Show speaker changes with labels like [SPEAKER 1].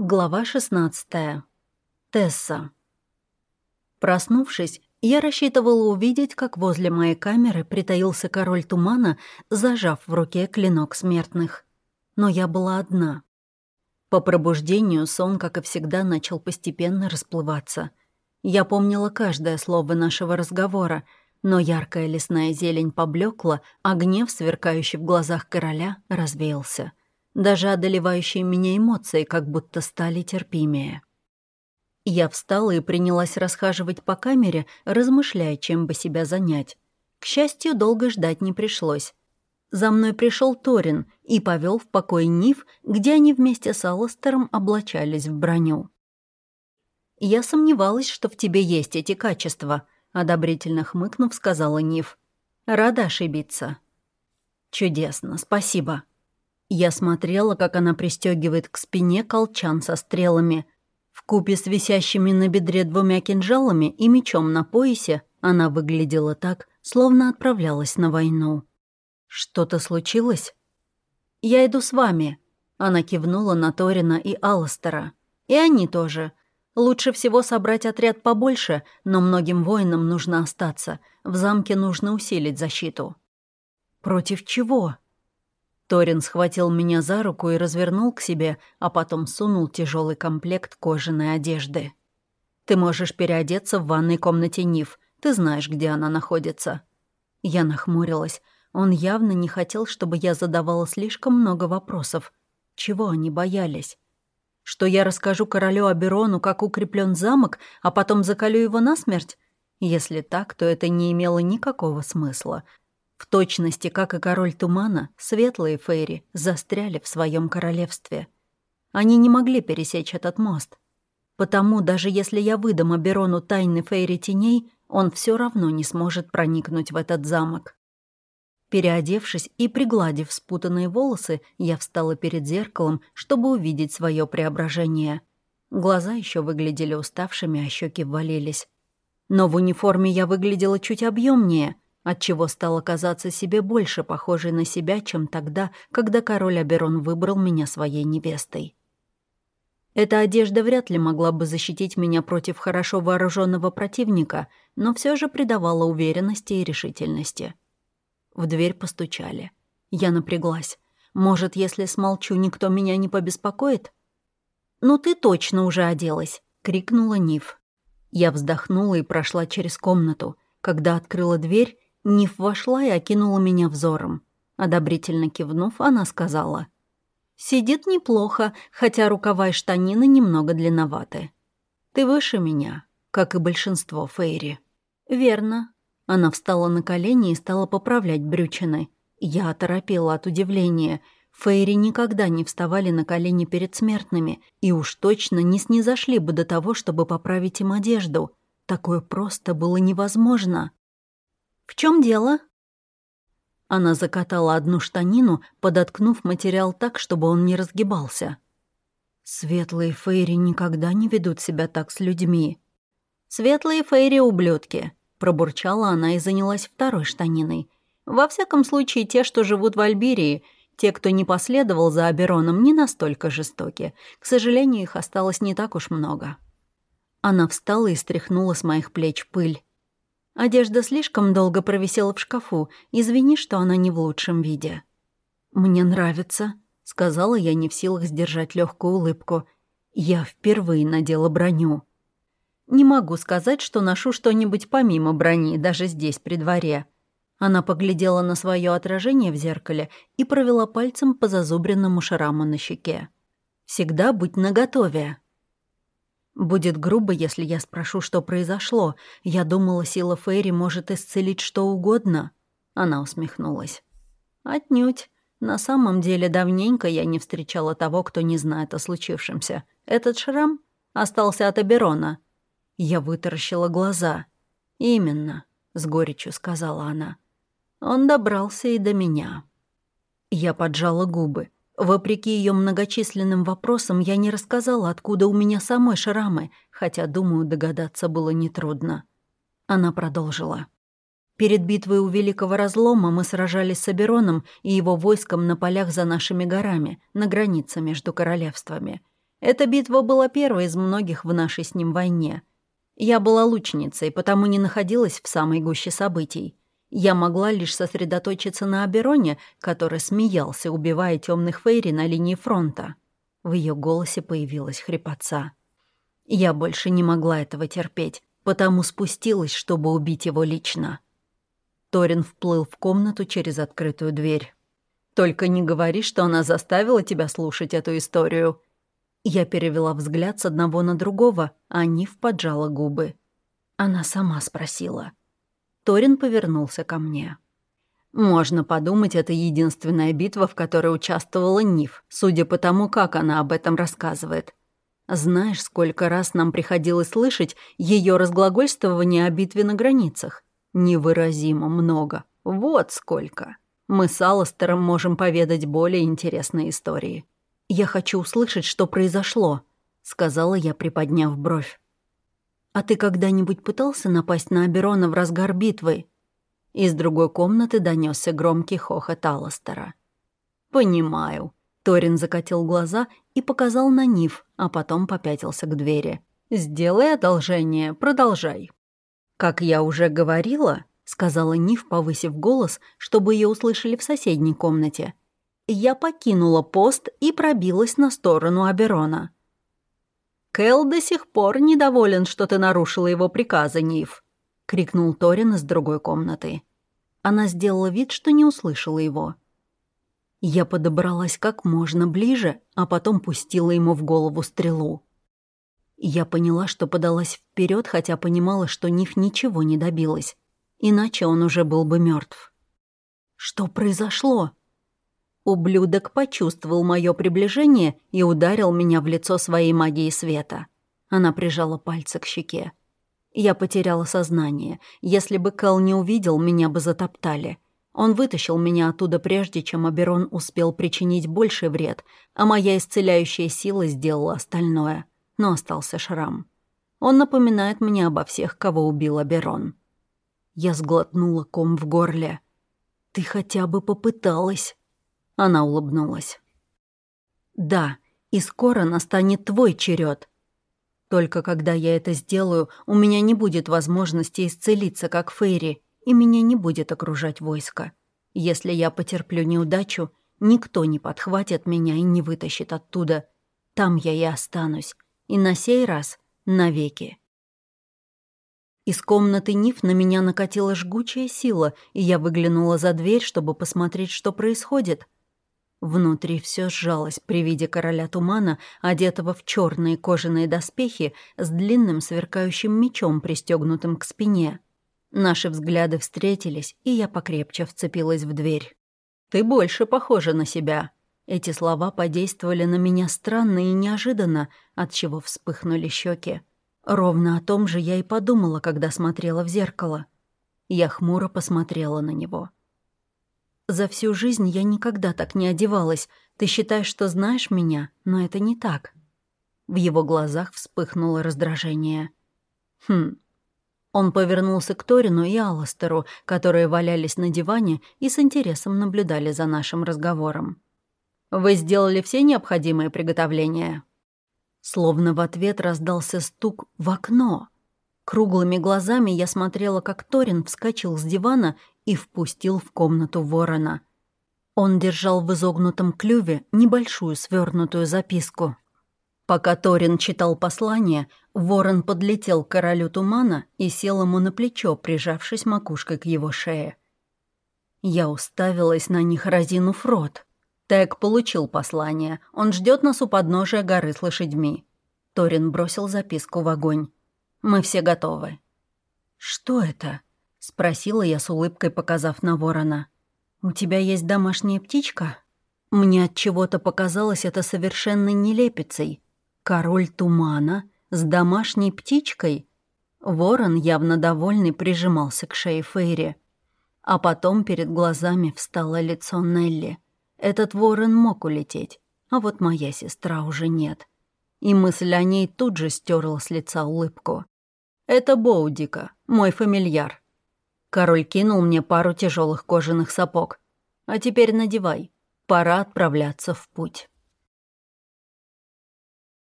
[SPEAKER 1] Глава 16. Тесса. Проснувшись, я рассчитывала увидеть, как возле моей камеры притаился король тумана, зажав в руке клинок смертных. Но я была одна. По пробуждению сон, как и всегда, начал постепенно расплываться. Я помнила каждое слово нашего разговора, но яркая лесная зелень поблекла, а гнев, сверкающий в глазах короля, развеялся. Даже одолевающие меня эмоции как будто стали терпимее. Я встала и принялась расхаживать по камере, размышляя, чем бы себя занять. К счастью, долго ждать не пришлось. За мной пришел Торин и повел в покой Нив, где они вместе с Алластером облачались в броню. «Я сомневалась, что в тебе есть эти качества», — одобрительно хмыкнув, сказала Нив. «Рада ошибиться». «Чудесно, спасибо», я смотрела, как она пристегивает к спине колчан со стрелами. В купе с висящими на бедре двумя кинжалами и мечом на поясе она выглядела так, словно отправлялась на войну. «Что-то случилось?» «Я иду с вами», — она кивнула на Торина и Алластера. «И они тоже. Лучше всего собрать отряд побольше, но многим воинам нужно остаться. В замке нужно усилить защиту». «Против чего?» Торин схватил меня за руку и развернул к себе, а потом сунул тяжелый комплект кожаной одежды. «Ты можешь переодеться в ванной комнате Нив. Ты знаешь, где она находится». Я нахмурилась. Он явно не хотел, чтобы я задавала слишком много вопросов. Чего они боялись? Что я расскажу королю Аберону, как укреплен замок, а потом закалю его насмерть? Если так, то это не имело никакого смысла. В точности, как и король тумана, светлые фейри застряли в своем королевстве. Они не могли пересечь этот мост. Потому даже если я выдам Аберону тайны фейри теней, он все равно не сможет проникнуть в этот замок. Переодевшись и пригладив спутанные волосы, я встала перед зеркалом, чтобы увидеть свое преображение. Глаза еще выглядели уставшими, а щеки ввалились. Но в униформе я выглядела чуть объемнее — отчего стала казаться себе больше похожей на себя, чем тогда, когда король Аберон выбрал меня своей невестой. Эта одежда вряд ли могла бы защитить меня против хорошо вооруженного противника, но все же придавала уверенности и решительности. В дверь постучали. Я напряглась. Может, если смолчу, никто меня не побеспокоит? «Ну ты точно уже оделась!» — крикнула Ниф. Я вздохнула и прошла через комнату. Когда открыла дверь, Ниф вошла и окинула меня взором. Одобрительно кивнув, она сказала. «Сидит неплохо, хотя рукава и штанины немного длинноваты. Ты выше меня, как и большинство Фейри». «Верно». Она встала на колени и стала поправлять брючины. Я оторопела от удивления. Фейри никогда не вставали на колени перед смертными и уж точно не снизошли бы до того, чтобы поправить им одежду. Такое просто было невозможно. «В чем дело?» Она закатала одну штанину, подоткнув материал так, чтобы он не разгибался. «Светлые фейри никогда не ведут себя так с людьми». «Светлые фейри — ублюдки», — пробурчала она и занялась второй штаниной. «Во всяком случае, те, что живут в Альберии, те, кто не последовал за Абероном, не настолько жестоки. К сожалению, их осталось не так уж много». Она встала и стряхнула с моих плеч пыль. Одежда слишком долго провисела в шкафу. Извини, что она не в лучшем виде». «Мне нравится», — сказала я, не в силах сдержать легкую улыбку. «Я впервые надела броню». «Не могу сказать, что ношу что-нибудь помимо брони, даже здесь, при дворе». Она поглядела на свое отражение в зеркале и провела пальцем по зазубренному шраму на щеке. «Всегда будь наготове». Будет грубо, если я спрошу, что произошло. Я думала, сила Фейри может исцелить что угодно. Она усмехнулась. Отнюдь. На самом деле, давненько я не встречала того, кто не знает о случившемся. Этот шрам остался от Аберона. Я вытаращила глаза. «Именно», — с горечью сказала она. «Он добрался и до меня». Я поджала губы. Вопреки ее многочисленным вопросам, я не рассказала, откуда у меня самой шрамы, хотя, думаю, догадаться было нетрудно. Она продолжила. Перед битвой у Великого Разлома мы сражались с Абероном и его войском на полях за нашими горами, на границе между королевствами. Эта битва была первой из многих в нашей с ним войне. Я была лучницей, потому не находилась в самой гуще событий. Я могла лишь сосредоточиться на Абероне, который смеялся, убивая темных фейри на линии фронта. В ее голосе появилась хрипотца. Я больше не могла этого терпеть, потому спустилась, чтобы убить его лично. Торин вплыл в комнату через открытую дверь. «Только не говори, что она заставила тебя слушать эту историю», я перевела взгляд с одного на другого, а Нив поджала губы. Она сама спросила. Торин повернулся ко мне. Можно подумать, это единственная битва, в которой участвовала Нив, судя по тому, как она об этом рассказывает. Знаешь, сколько раз нам приходилось слышать ее разглагольствование о битве на границах? Невыразимо много. Вот сколько. Мы с Алластером можем поведать более интересные истории. «Я хочу услышать, что произошло», — сказала я, приподняв бровь. «А ты когда-нибудь пытался напасть на Аберона в разгар битвы?» Из другой комнаты донесся громкий хохот Алластера. «Понимаю». Торин закатил глаза и показал на Нив, а потом попятился к двери. «Сделай одолжение, продолжай». «Как я уже говорила», — сказала Нив, повысив голос, чтобы ее услышали в соседней комнате, я покинула пост и пробилась на сторону Аберона. «Кэл до сих пор недоволен, что ты нарушила его приказы, Нив», — крикнул Торин из другой комнаты. Она сделала вид, что не услышала его. Я подобралась как можно ближе, а потом пустила ему в голову стрелу. Я поняла, что подалась вперед, хотя понимала, что Ниф ничего не добилась. Иначе он уже был бы мертв. «Что произошло?» Ублюдок почувствовал мое приближение и ударил меня в лицо своей магией света. Она прижала пальцы к щеке. Я потеряла сознание. Если бы Кэл не увидел, меня бы затоптали. Он вытащил меня оттуда прежде, чем Аберон успел причинить больший вред, а моя исцеляющая сила сделала остальное. Но остался шрам. Он напоминает мне обо всех, кого убил Аберон. Я сглотнула ком в горле. «Ты хотя бы попыталась». Она улыбнулась. «Да, и скоро настанет твой черед. Только когда я это сделаю, у меня не будет возможности исцелиться, как Фейри, и меня не будет окружать войско. Если я потерплю неудачу, никто не подхватит меня и не вытащит оттуда. Там я и останусь. И на сей раз навеки». Из комнаты Ниф на меня накатила жгучая сила, и я выглянула за дверь, чтобы посмотреть, что происходит — Внутри все сжалось при виде короля тумана, одетого в черные кожаные доспехи с длинным сверкающим мечом, пристегнутым к спине. Наши взгляды встретились, и я покрепче вцепилась в дверь. «Ты больше похожа на себя». Эти слова подействовали на меня странно и неожиданно, от чего вспыхнули щеки. Ровно о том же я и подумала, когда смотрела в зеркало. Я хмуро посмотрела на него. За всю жизнь я никогда так не одевалась. Ты считаешь, что знаешь меня, но это не так». В его глазах вспыхнуло раздражение. «Хм». Он повернулся к Торину и Алластеру, которые валялись на диване и с интересом наблюдали за нашим разговором. «Вы сделали все необходимые приготовления?» Словно в ответ раздался стук в окно. Круглыми глазами я смотрела, как Торин вскочил с дивана и впустил в комнату ворона. Он держал в изогнутом клюве небольшую свернутую записку. Пока Торин читал послание, ворон подлетел к королю тумана и сел ему на плечо, прижавшись макушкой к его шее. Я уставилась на них, разинув рот. Тэг получил послание. Он ждет нас у подножия горы с лошадьми. Торин бросил записку в огонь. «Мы все готовы». «Что это?» — спросила я с улыбкой, показав на ворона. «У тебя есть домашняя птичка?» Мне от чего-то показалось это совершенно нелепицей. Король тумана с домашней птичкой. Ворон, явно довольный, прижимался к шее Фейри. А потом перед глазами встало лицо Нелли. Этот ворон мог улететь, а вот моя сестра уже нет. И мысль о ней тут же стерла с лица улыбку. «Это Боудика, мой фамильяр», Король кинул мне пару тяжелых кожаных сапог. «А теперь надевай. Пора отправляться в путь».